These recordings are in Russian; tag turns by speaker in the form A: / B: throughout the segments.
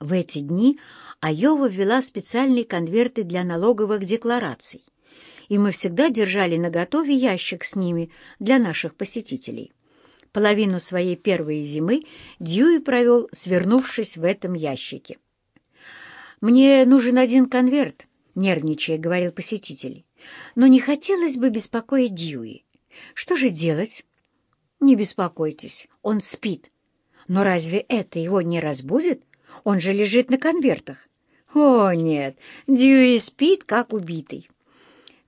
A: В эти дни Айова ввела специальные конверты для налоговых деклараций, и мы всегда держали наготове ящик с ними для наших посетителей. Половину своей первой зимы Дьюи провел, свернувшись в этом ящике. «Мне нужен один конверт», — нервничая говорил посетитель. «Но не хотелось бы беспокоить Дьюи. Что же делать?» «Не беспокойтесь, он спит. Но разве это его не разбудит? Он же лежит на конвертах». «О, нет, Дьюи спит, как убитый».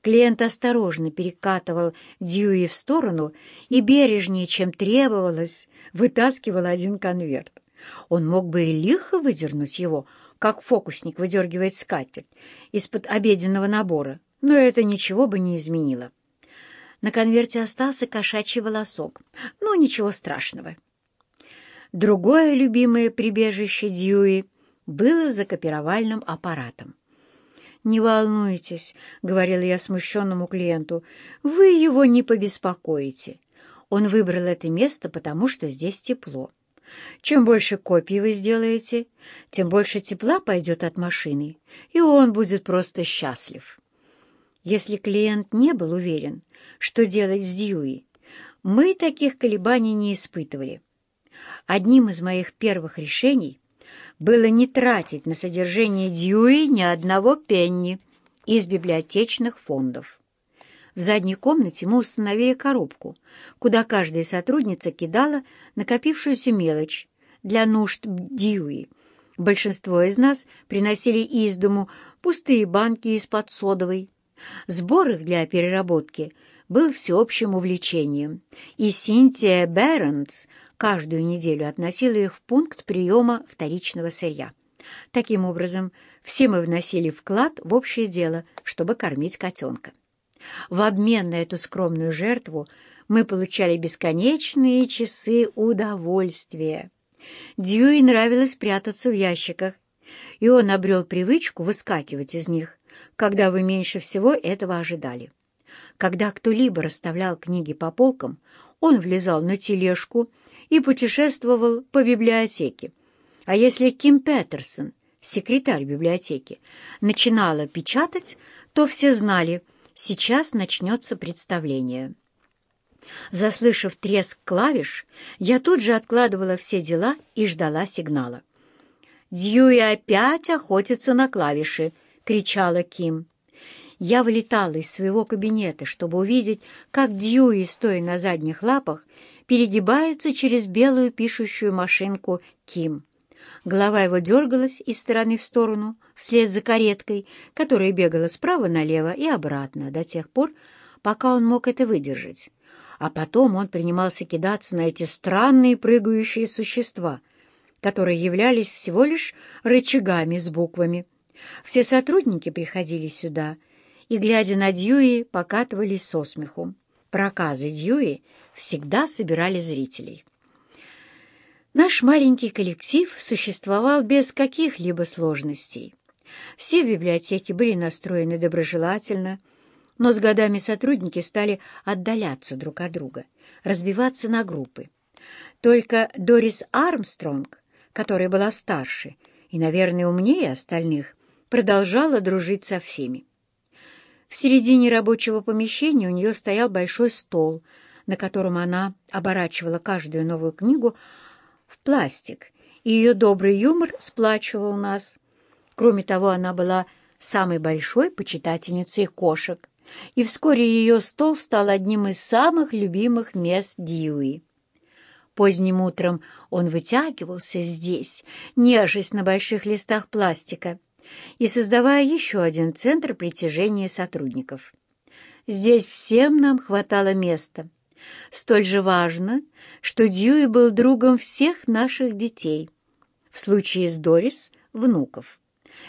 A: Клиент осторожно перекатывал Дьюи в сторону и бережнее, чем требовалось, вытаскивал один конверт. Он мог бы и лихо выдернуть его, как фокусник выдергивает скатерть из-под обеденного набора, но это ничего бы не изменило. На конверте остался кошачий волосок, но ничего страшного. Другое любимое прибежище Дьюи было за копировальным аппаратом. «Не волнуйтесь», — говорила я смущенному клиенту, — «вы его не побеспокоите. Он выбрал это место, потому что здесь тепло. Чем больше копий вы сделаете, тем больше тепла пойдет от машины, и он будет просто счастлив». Если клиент не был уверен, что делать с Дьюи, мы таких колебаний не испытывали. Одним из моих первых решений было не тратить на содержание Дьюи ни одного пенни из библиотечных фондов. В задней комнате мы установили коробку, куда каждая сотрудница кидала накопившуюся мелочь для нужд Дьюи. Большинство из нас приносили из дому пустые банки из-под содовой. Сбор их для переработки был всеобщим увлечением, и Синтия Бернс каждую неделю относила их в пункт приема вторичного сырья. Таким образом, все мы вносили вклад в общее дело, чтобы кормить котенка. В обмен на эту скромную жертву мы получали бесконечные часы удовольствия. Дьюи нравилось прятаться в ящиках, и он обрел привычку выскакивать из них, когда вы меньше всего этого ожидали. Когда кто-либо расставлял книги по полкам, он влезал на тележку и путешествовал по библиотеке. А если Ким Петерсон, секретарь библиотеки, начинала печатать, то все знали, сейчас начнется представление. Заслышав треск клавиш, я тут же откладывала все дела и ждала сигнала. «Дьюи опять охотится на клавиши!» — кричала Ким. Я вылетала из своего кабинета, чтобы увидеть, как Дьюи, стоя на задних лапах, перегибается через белую пишущую машинку Ким. Голова его дергалась из стороны в сторону, вслед за кареткой, которая бегала справа налево и обратно до тех пор, пока он мог это выдержать. А потом он принимался кидаться на эти странные прыгающие существа, которые являлись всего лишь рычагами с буквами. Все сотрудники приходили сюда и, глядя на Дьюи, покатывались со смеху. Проказы Дьюи всегда собирали зрителей. Наш маленький коллектив существовал без каких-либо сложностей. Все в библиотеке были настроены доброжелательно, но с годами сотрудники стали отдаляться друг от друга, разбиваться на группы. Только Дорис Армстронг, которая была старше и, наверное, умнее остальных, продолжала дружить со всеми. В середине рабочего помещения у нее стоял большой стол, на котором она оборачивала каждую новую книгу в пластик, и ее добрый юмор сплачивал нас. Кроме того, она была самой большой почитательницей кошек, и вскоре ее стол стал одним из самых любимых мест Дьюи. Поздним утром он вытягивался здесь, нежесть на больших листах пластика, и создавая еще один центр притяжения сотрудников. Здесь всем нам хватало места. Столь же важно, что Дьюи был другом всех наших детей. В случае с Дорис — внуков.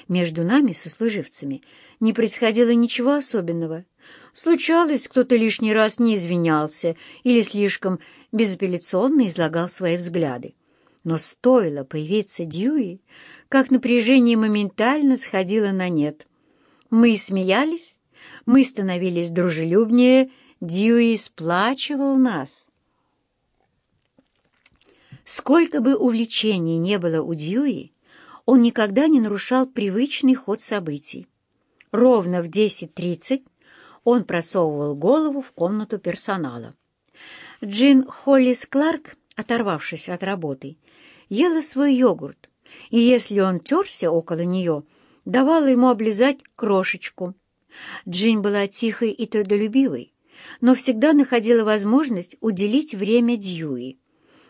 A: Между нами, сослуживцами, не происходило ничего особенного. Случалось, кто-то лишний раз не извинялся или слишком безапелляционно излагал свои взгляды. Но стоило появиться Дьюи, как напряжение моментально сходило на нет. Мы смеялись, мы становились дружелюбнее, Дьюи сплачивал нас. Сколько бы увлечений не было у Дьюи, он никогда не нарушал привычный ход событий. Ровно в 10.30 он просовывал голову в комнату персонала. Джин Холлис Кларк, оторвавшись от работы, ела свой йогурт, и если он терся около нее, давала ему облизать крошечку. Джин была тихой и трудолюбивой, но всегда находила возможность уделить время Дьюи.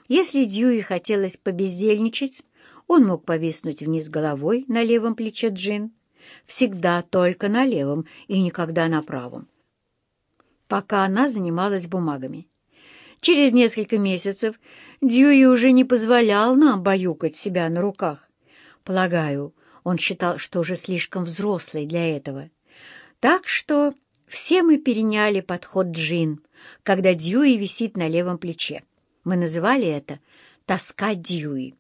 A: Если Дьюи хотелось побездельничать, он мог повиснуть вниз головой на левом плече Джин, всегда только на левом и никогда на правом, пока она занималась бумагами. Через несколько месяцев Дьюи уже не позволял нам баюкать себя на руках. Полагаю, он считал, что уже слишком взрослый для этого. Так что все мы переняли подход Джин, когда Дьюи висит на левом плече. Мы называли это «тоска Дьюи».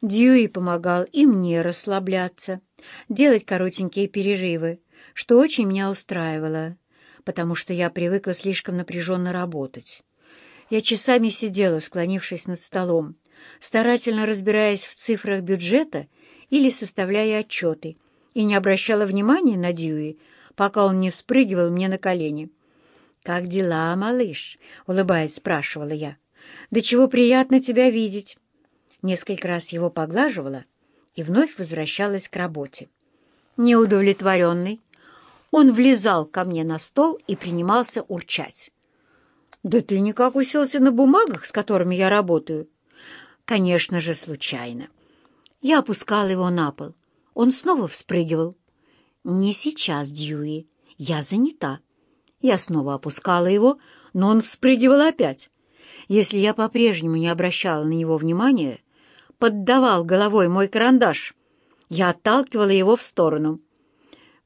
A: Дьюи помогал и мне расслабляться, делать коротенькие перерывы, что очень меня устраивало, потому что я привыкла слишком напряженно работать. Я часами сидела, склонившись над столом, старательно разбираясь в цифрах бюджета или составляя отчеты, и не обращала внимания на Дьюи, пока он не вспрыгивал мне на колени. «Как дела, малыш?» — улыбаясь, спрашивала я. «Да чего приятно тебя видеть!» Несколько раз его поглаживала и вновь возвращалась к работе. Неудовлетворенный, он влезал ко мне на стол и принимался урчать. «Да ты никак уселся на бумагах, с которыми я работаю?» «Конечно же, случайно». Я опускал его на пол. Он снова вспрыгивал. «Не сейчас, Дьюи. Я занята». Я снова опускала его, но он вспрыгивал опять. Если я по-прежнему не обращала на него внимания, поддавал головой мой карандаш. Я отталкивала его в сторону.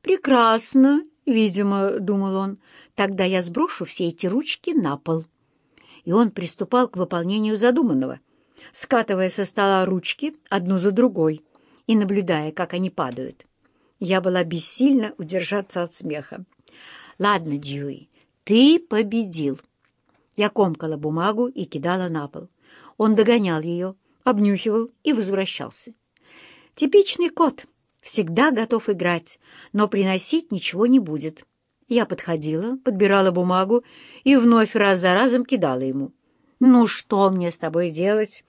A: «Прекрасно, видимо», — думал он, — «тогда я сброшу все эти ручки на пол». И он приступал к выполнению задуманного, скатывая со стола ручки одну за другой и наблюдая, как они падают. Я была бессильна удержаться от смеха. «Ладно, Дьюи, ты победил». Я комкала бумагу и кидала на пол. Он догонял ее, обнюхивал и возвращался. Типичный кот, всегда готов играть, но приносить ничего не будет. Я подходила, подбирала бумагу и вновь раз за разом кидала ему. «Ну что мне с тобой делать?»